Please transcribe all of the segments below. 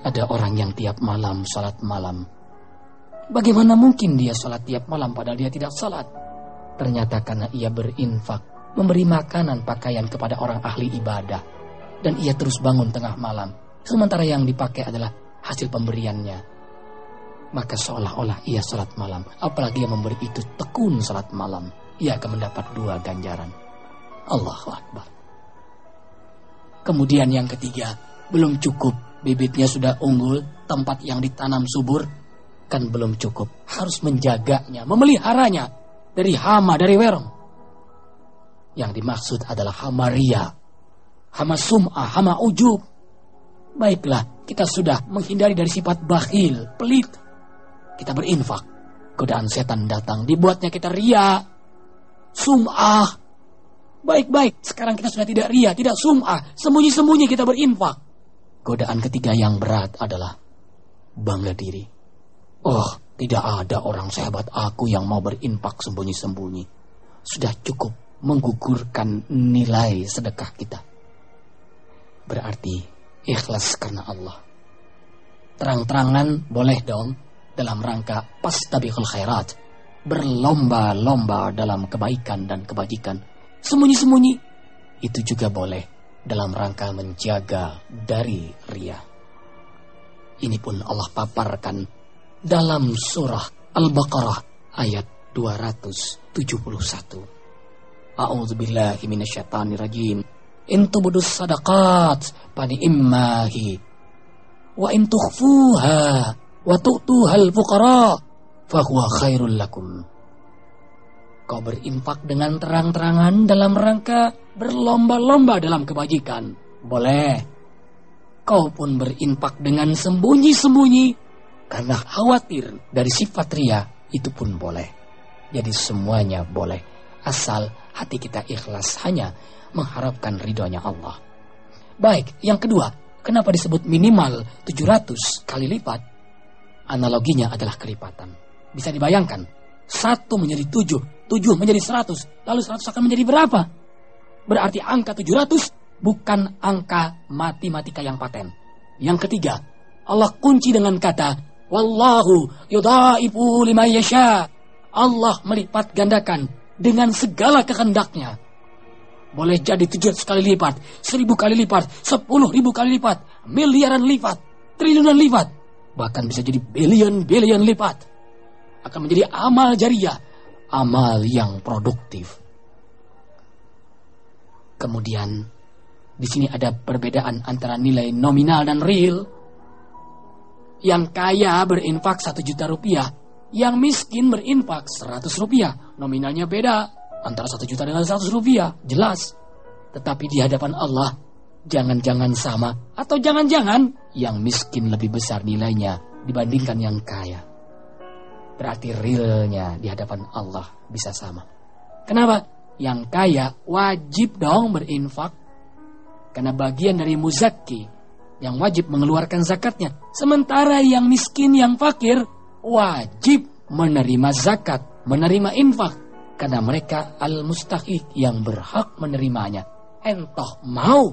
Ada orang yang tiap malam salat malam. Bagaimana mungkin dia salat tiap malam padahal dia tidak salat? Ternyata karena ia berinfak, memberi makanan pakaian kepada orang ahli ibadah. Dan ia terus bangun tengah malam. Sementara yang dipakai adalah hasil pemberiannya. Maka seolah-olah ia salat malam. Apalagi yang memberi itu tekun salat malam. Ia akan mendapat dua ganjaran. Allahu Akbar. Kemudian yang ketiga, belum cukup bibitnya sudah unggul, tempat yang ditanam subur, kan belum cukup. Harus menjaganya, memeliharanya dari hama, dari werong. Yang dimaksud adalah hama ria, hama sum'ah, hama ujub. Baiklah, kita sudah menghindari dari sifat bakhil, pelit. Kita berinfak. Godaan setan datang, dibuatnya kita ria, sum'ah, Baik-baik, sekarang kita sudah tidak ria, tidak sum'ah, sembunyi-sembunyi kita berinfak. Godaan ketiga yang berat adalah bangga diri. Oh, tidak ada orang sehebat aku yang mau berinfak sembunyi-sembunyi. Sudah cukup menggugurkan nilai sedekah kita. Berarti ikhlas karena Allah. Terang-terangan boleh dong dalam rangka pastabiqul khairat. Berlomba-lomba dalam kebaikan dan kebajikan sembunyi-sembunyi. Itu juga boleh dalam rangka menjaga dari ria. Ini pun Allah paparkan dalam surah Al-Baqarah ayat 271. A'udzu billahi minasyaitonir rajim. In tubudus sadaqat pani immahi wa in tukhfuha wa tu'tuhal fuqara fahuwa khairul lakum Kau berinfak dengan terang-terangan dalam rangka berlomba-lomba dalam kebajikan. Boleh. Kau pun berinfak dengan sembunyi-sembunyi karena khawatir dari sifat ria itu pun boleh. Jadi semuanya boleh. Asal hati kita ikhlas hanya mengharapkan ridhonya Allah. Baik, yang kedua, kenapa disebut minimal 700 kali lipat? Analoginya adalah kelipatan. Bisa dibayangkan, satu menjadi tujuh, tujuh menjadi seratus, lalu seratus akan menjadi berapa? Berarti angka tujuh ratus bukan angka matematika yang paten. Yang ketiga, Allah kunci dengan kata Wallahu yudhaifu lima yasha. Allah melipat gandakan dengan segala kehendaknya. Boleh jadi tujuh ratus kali lipat, seribu kali lipat, sepuluh ribu kali lipat, miliaran lipat, triliunan lipat. Bahkan bisa jadi billion-billion lipat akan menjadi amal jariah, amal yang produktif. Kemudian di sini ada perbedaan antara nilai nominal dan real. Yang kaya berinfak satu juta rupiah, yang miskin berinfak seratus rupiah. Nominalnya beda antara satu juta dengan seratus rupiah, jelas. Tetapi di hadapan Allah, jangan-jangan sama atau jangan-jangan yang miskin lebih besar nilainya dibandingkan yang kaya berarti realnya di hadapan Allah bisa sama. Kenapa? Yang kaya wajib dong berinfak. Karena bagian dari muzaki yang wajib mengeluarkan zakatnya. Sementara yang miskin, yang fakir wajib menerima zakat, menerima infak. Karena mereka al-mustahik yang berhak menerimanya. Entoh mau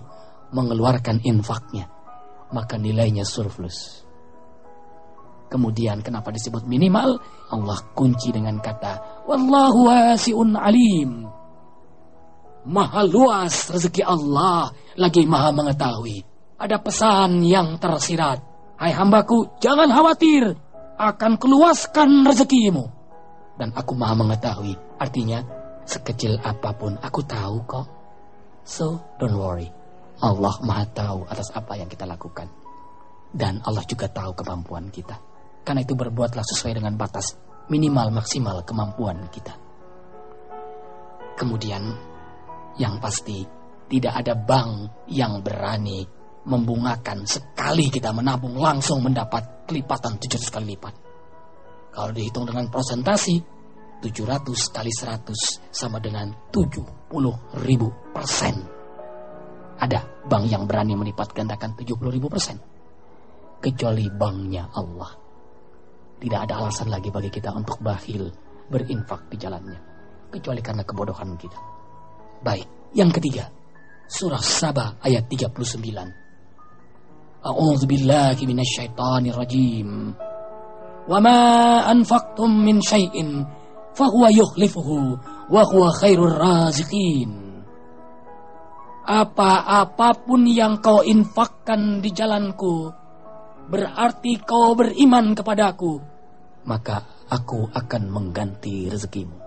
mengeluarkan infaknya. Maka nilainya surplus. Kemudian kenapa disebut minimal? Allah kunci dengan kata Wallahu wasi'un alim. Maha luas rezeki Allah, lagi maha mengetahui. Ada pesan yang tersirat. Hai hambaku, jangan khawatir. Akan keluaskan rezekimu. Dan aku maha mengetahui. Artinya, sekecil apa pun aku tahu kok. So, don't worry. Allah maha tahu atas apa yang kita lakukan. Dan Allah juga tahu kemampuan kita. Karena itu berbuatlah sesuai dengan batas minimal maksimal kemampuan kita. Kemudian yang pasti tidak ada bank yang berani membungakan sekali kita menabung langsung mendapat kelipatan 700 kali lipat. Kalau dihitung dengan prosentasi 700 kali 100 sama dengan 70 ribu persen. Ada bank yang berani melipat gandakan 70 ribu persen. Kecuali banknya Allah. Tidak ada alasan lagi bagi kita untuk bakhil berinfak di jalannya. Kecuali karena kebodohan kita. Baik, yang ketiga. Surah Sabah ayat 39. A'udzu billahi minasyaitonir rajim. Wa ma anfaqtum min syai'in fahuwa yukhlifuhu wa huwa khairur raziqin. Apa-apapun yang kau infakkan di jalanku, berarti kau beriman kepadaku, maka aku akan mengganti rezekimu.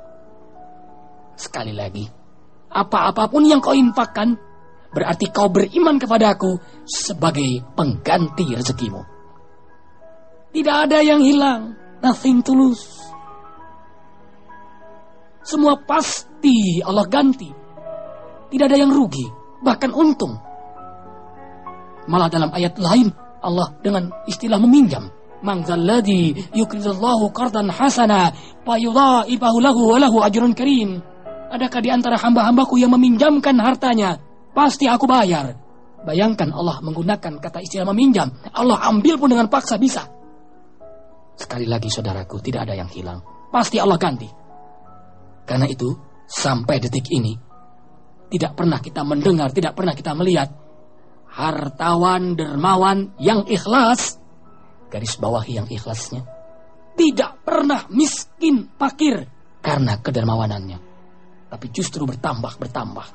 Sekali lagi, apa-apapun yang kau infakkan, berarti kau beriman kepadaku sebagai pengganti rezekimu. Tidak ada yang hilang, nothing tulus. Semua pasti Allah ganti. Tidak ada yang rugi bahkan untung. Malah dalam ayat lain Allah dengan istilah meminjam. Man zalladhi yukridallahu qardan hasana fayudha'ifahu lahu wa lahu ajrun karim. Adakah di antara hamba-hambaku yang meminjamkan hartanya? Pasti aku bayar. Bayangkan Allah menggunakan kata istilah meminjam. Allah ambil pun dengan paksa bisa. Sekali lagi saudaraku, tidak ada yang hilang. Pasti Allah ganti. Karena itu, sampai detik ini, tidak pernah kita mendengar, tidak pernah kita melihat hartawan dermawan yang ikhlas, garis bawahi yang ikhlasnya, tidak pernah miskin fakir karena kedermawanannya, tapi justru bertambah bertambah.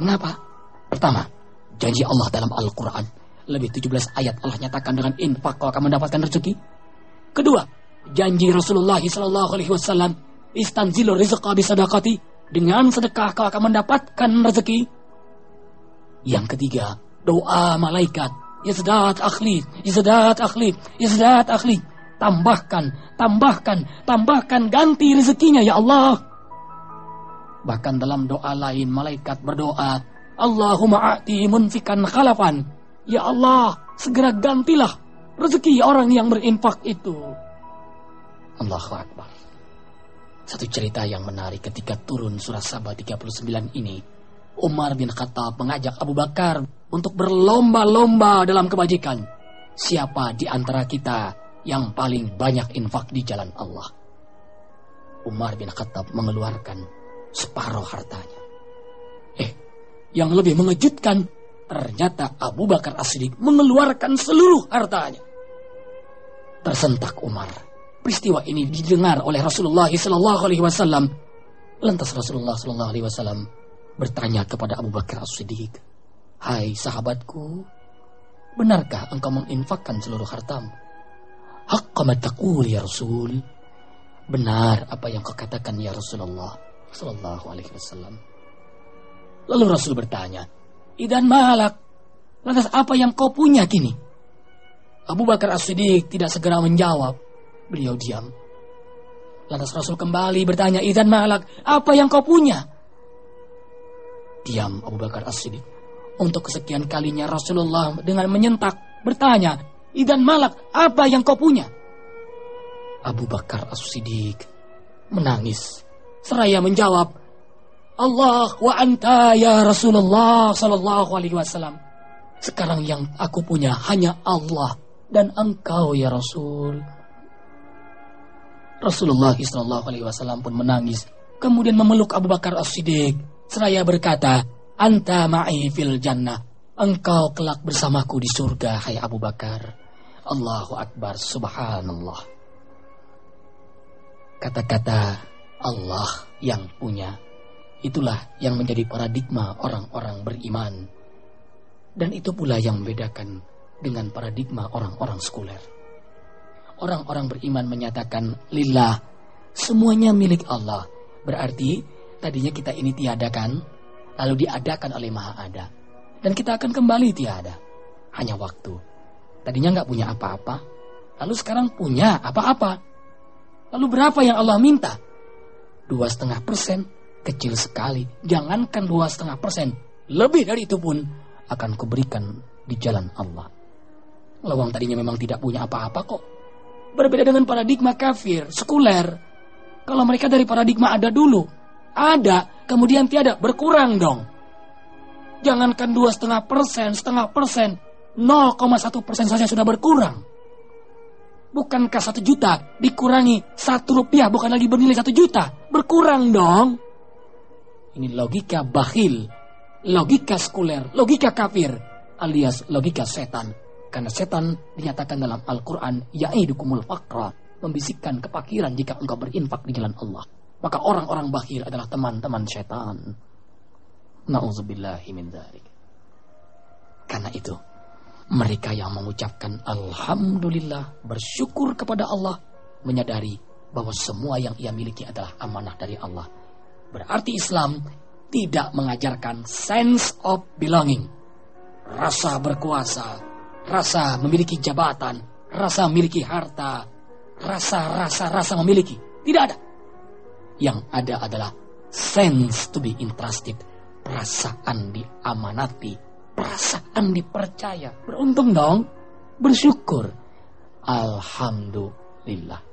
Mengapa? Pertama, janji Allah dalam Al-Quran. Lebih 17 ayat Allah nyatakan dengan infak kau akan mendapatkan rezeki. Kedua, janji Rasulullah SAW istanzilu rizqa dengan sedekah kau akan mendapatkan rezeki. Yang ketiga, doa malaikat. Yazdat akhli, yazdat akhli, yazdat akhli. Tambahkan, tambahkan, tambahkan ganti rezekinya ya Allah. Bahkan dalam doa lain malaikat berdoa, Allahumma a'ti munfikan khalafan. Ya Allah, segera gantilah rezeki orang yang berinfak itu. Allahu Akbar. Satu cerita yang menarik ketika turun surah Sabah 39 ini. Umar bin Khattab mengajak Abu Bakar untuk berlomba-lomba dalam kebajikan. Siapa di antara kita yang paling banyak infak di jalan Allah? Umar bin Khattab mengeluarkan separuh hartanya. Eh, yang lebih mengejutkan, ternyata Abu Bakar As-Siddiq mengeluarkan seluruh hartanya. Tersentak Umar Peristiwa ini didengar oleh Rasulullah Sallallahu Alaihi Wasallam. Lantas Rasulullah Sallallahu Alaihi Wasallam bertanya kepada Abu Bakar As-Siddiq, Hai sahabatku, benarkah engkau menginfakkan seluruh hartamu? Haqqamat taqul ya Rasul. Benar apa yang kau katakan ya Rasulullah Sallallahu Alaihi Wasallam. Lalu Rasul bertanya, Idan malak, lantas apa yang kau punya kini? Abu Bakar As-Siddiq tidak segera menjawab. Beliau diam. Lantas Rasul kembali bertanya, Idan Malak, apa yang kau punya? Diam Abu Bakar As-Siddiq. Untuk kesekian kalinya Rasulullah dengan menyentak bertanya, Idan Malak, apa yang kau punya? Abu Bakar As-Siddiq menangis. Seraya menjawab, Allah wa anta ya Rasulullah sallallahu alaihi wasallam. Sekarang yang aku punya hanya Allah dan engkau ya Rasul. Rasulullah Shallallahu Alaihi Wasallam pun menangis, kemudian memeluk Abu Bakar As-Siddiq, seraya berkata, Anta ma'i fil jannah, engkau kelak bersamaku di surga, hai Abu Bakar. Allahu Akbar, Subhanallah. Kata-kata Allah yang punya, itulah yang menjadi paradigma orang-orang beriman. Dan itu pula yang membedakan dengan paradigma orang-orang sekuler orang-orang beriman menyatakan lillah, semuanya milik Allah. Berarti tadinya kita ini tiadakan, lalu diadakan oleh Maha Ada. Dan kita akan kembali tiada. Hanya waktu. Tadinya nggak punya apa-apa, lalu sekarang punya apa-apa. Lalu berapa yang Allah minta? Dua setengah persen, kecil sekali. Jangankan dua setengah persen, lebih dari itu pun akan kuberikan di jalan Allah. Lawang tadinya memang tidak punya apa-apa kok. Berbeda dengan paradigma kafir, sekuler. Kalau mereka dari paradigma ada dulu, ada, kemudian tiada, berkurang dong. Jangankan dua setengah persen, setengah persen, 0,1 persen saja sudah berkurang. Bukankah satu juta dikurangi satu rupiah bukan lagi bernilai satu juta? Berkurang dong. Ini logika bahil, logika sekuler, logika kafir, alias logika setan. Karena setan dinyatakan dalam Al-Quran, Ya'idukumul faqra, membisikkan kepakiran jika engkau berinfak di jalan Allah. Maka orang-orang bakhil adalah teman-teman setan. Na'udzubillahi min dzalik. Karena itu, mereka yang mengucapkan Alhamdulillah, bersyukur kepada Allah, menyadari bahwa semua yang ia miliki adalah amanah dari Allah. Berarti Islam tidak mengajarkan sense of belonging. Rasa berkuasa, rasa memiliki jabatan, rasa memiliki harta, rasa-rasa-rasa memiliki. Tidak ada. Yang ada adalah sense to be entrusted, perasaan diamanati, perasaan dipercaya. Beruntung dong, bersyukur. Alhamdulillah.